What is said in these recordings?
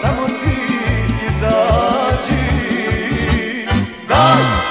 samo ti izađi Daj!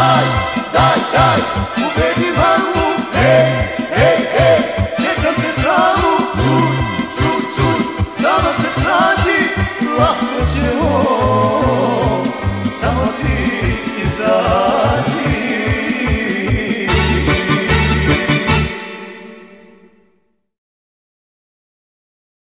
daj, daj, daj, ubedi mamu, hey, hey, hej, čekam te čuj, čuj, čuj, sama se lako.